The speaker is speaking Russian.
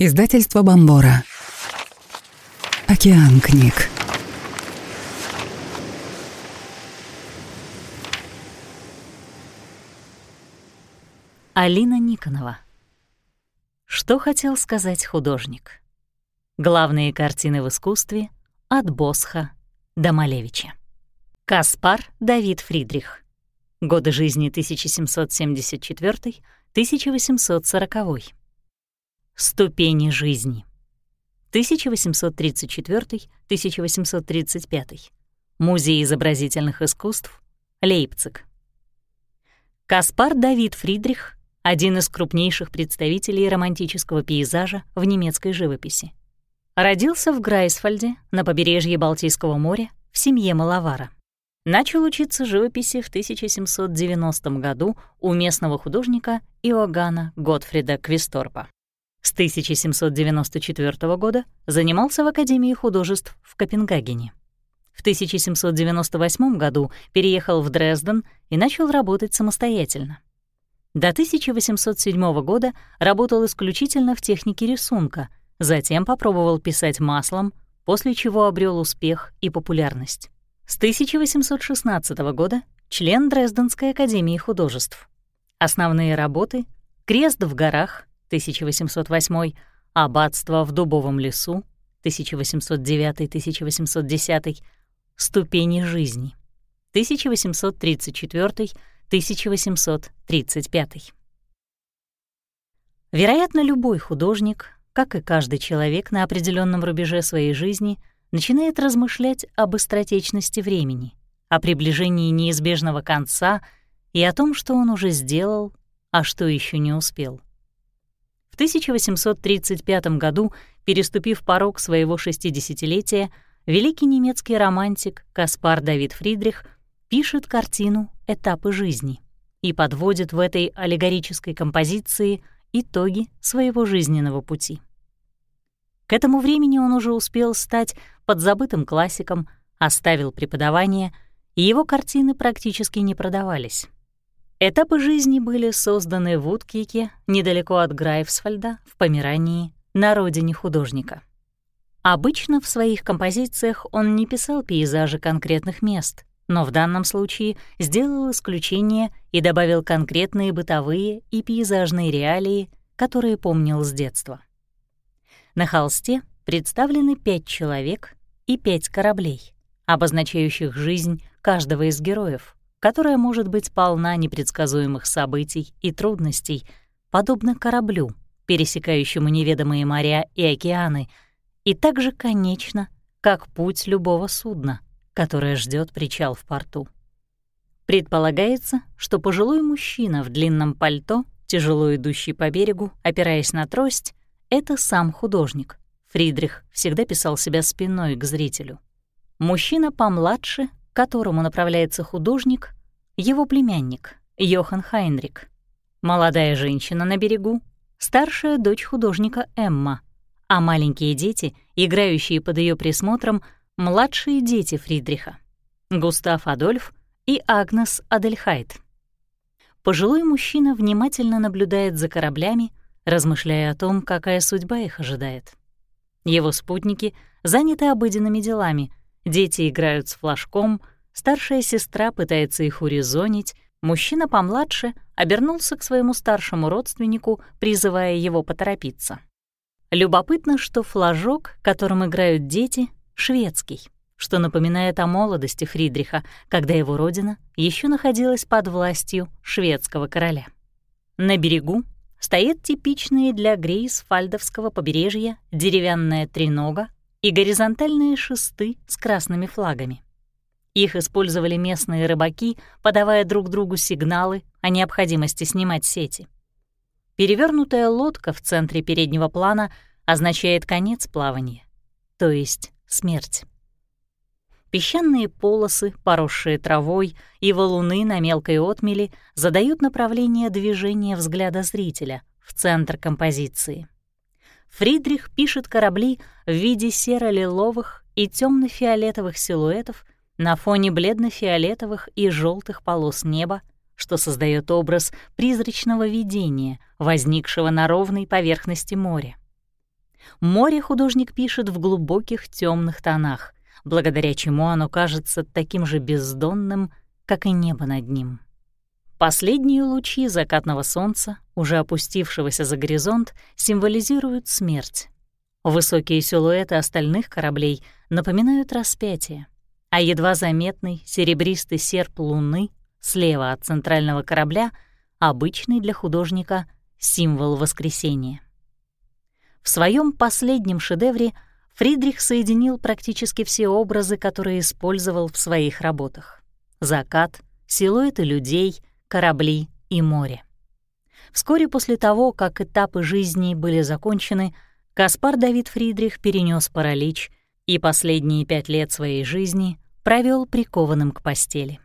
Издательство Бомбора. Океан книг. Алина Никонова. Что хотел сказать художник? Главные картины в искусстве от Босха до Малевича. Каспар Давид Фридрих. Годы жизни 1774-1840. Ступени жизни. 1834-1835. Музей изобразительных искусств. Лейпциг. Каспар Давид Фридрих — один из крупнейших представителей романтического пейзажа в немецкой живописи. Родился в Грайсфальде на побережье Балтийского моря в семье маловара. Начал учиться живописи в 1790 году у местного художника Иоганна Готфрида Квисторпа. С 1794 года занимался в Академии художеств в Копенгагене. В 1798 году переехал в Дрезден и начал работать самостоятельно. До 1807 года работал исключительно в технике рисунка, затем попробовал писать маслом, после чего обрел успех и популярность. С 1816 года член Дрезденской академии художеств. Основные работы «Крест в горах», 1808, «Аббатство в дубовом лесу» 1809-1810, «Ступени жизни» 1834-1835. Вероятно, любой художник, как и каждый человек на определенном рубеже своей жизни, начинает размышлять об быстротечности времени, о приближении неизбежного конца и о том, что он уже сделал, а что еще не успел. 1835 году, переступив порог своего 60-летия, великий немецкий романтик Каспар Давид Фридрих пишет картину «Этапы жизни» и подводит в этой аллегорической композиции итоги своего жизненного пути. К этому времени он уже успел стать подзабытым классиком, оставил преподавание, и его картины практически не продавались. Этапы жизни были созданы в Уткике, недалеко от Грайфсфальда, в Померании, на родине художника. Обычно в своих композициях он не писал пейзажи конкретных мест, но в данном случае сделал исключение и добавил конкретные бытовые и пейзажные реалии, которые помнил с детства. На холсте представлены пять человек и пять кораблей, обозначающих жизнь каждого из героев — которая может быть полна непредсказуемых событий и трудностей, подобно кораблю, пересекающему неведомые моря и океаны, и так же конечно, как путь любого судна, которое ждет причал в порту. Предполагается, что пожилой мужчина в длинном пальто, тяжело идущий по берегу, опираясь на трость, — это сам художник. Фридрих всегда писал себя спиной к зрителю. Мужчина помладше которому направляется художник, его племянник Йохан Хайнрик. Молодая женщина на берегу — старшая дочь художника Эмма, а маленькие дети, играющие под ее присмотром, младшие дети Фридриха — Густав Адольф и Агнес Адельхайт. Пожилой мужчина внимательно наблюдает за кораблями, размышляя о том, какая судьба их ожидает. Его спутники заняты обыденными делами, Дети играют с флажком, старшая сестра пытается их урезонить, мужчина помладше обернулся к своему старшему родственнику, призывая его поторопиться. Любопытно, что флажок, которым играют дети, шведский, что напоминает о молодости Фридриха, когда его родина еще находилась под властью шведского короля. На берегу стоит типичные для Грейсфальдовского побережья деревянная тренога и горизонтальные шесты с красными флагами. Их использовали местные рыбаки, подавая друг другу сигналы о необходимости снимать сети. Перевернутая лодка в центре переднего плана означает конец плавания, то есть смерть. Песчаные полосы, поросшие травой, и валуны на мелкой отмели задают направление движения взгляда зрителя в центр композиции. Фридрих пишет корабли в виде серо-лиловых и темно-фиолетовых силуэтов на фоне бледно-фиолетовых и желтых полос неба, что создает образ призрачного видения, возникшего на ровной поверхности моря. Море художник пишет в глубоких темных тонах, благодаря чему оно кажется таким же бездонным, как и небо над ним. Последние лучи закатного солнца, уже опустившегося за горизонт, символизируют смерть. Высокие силуэты остальных кораблей напоминают распятие, а едва заметный серебристый серп луны слева от центрального корабля — обычный для художника символ воскресения. В своем последнем шедевре Фридрих соединил практически все образы, которые использовал в своих работах. Закат, силуэты людей, корабли и море. Вскоре после того, как этапы жизни были закончены, Каспар Давид Фридрих перенес паралич и последние пять лет своей жизни провел прикованным к постели.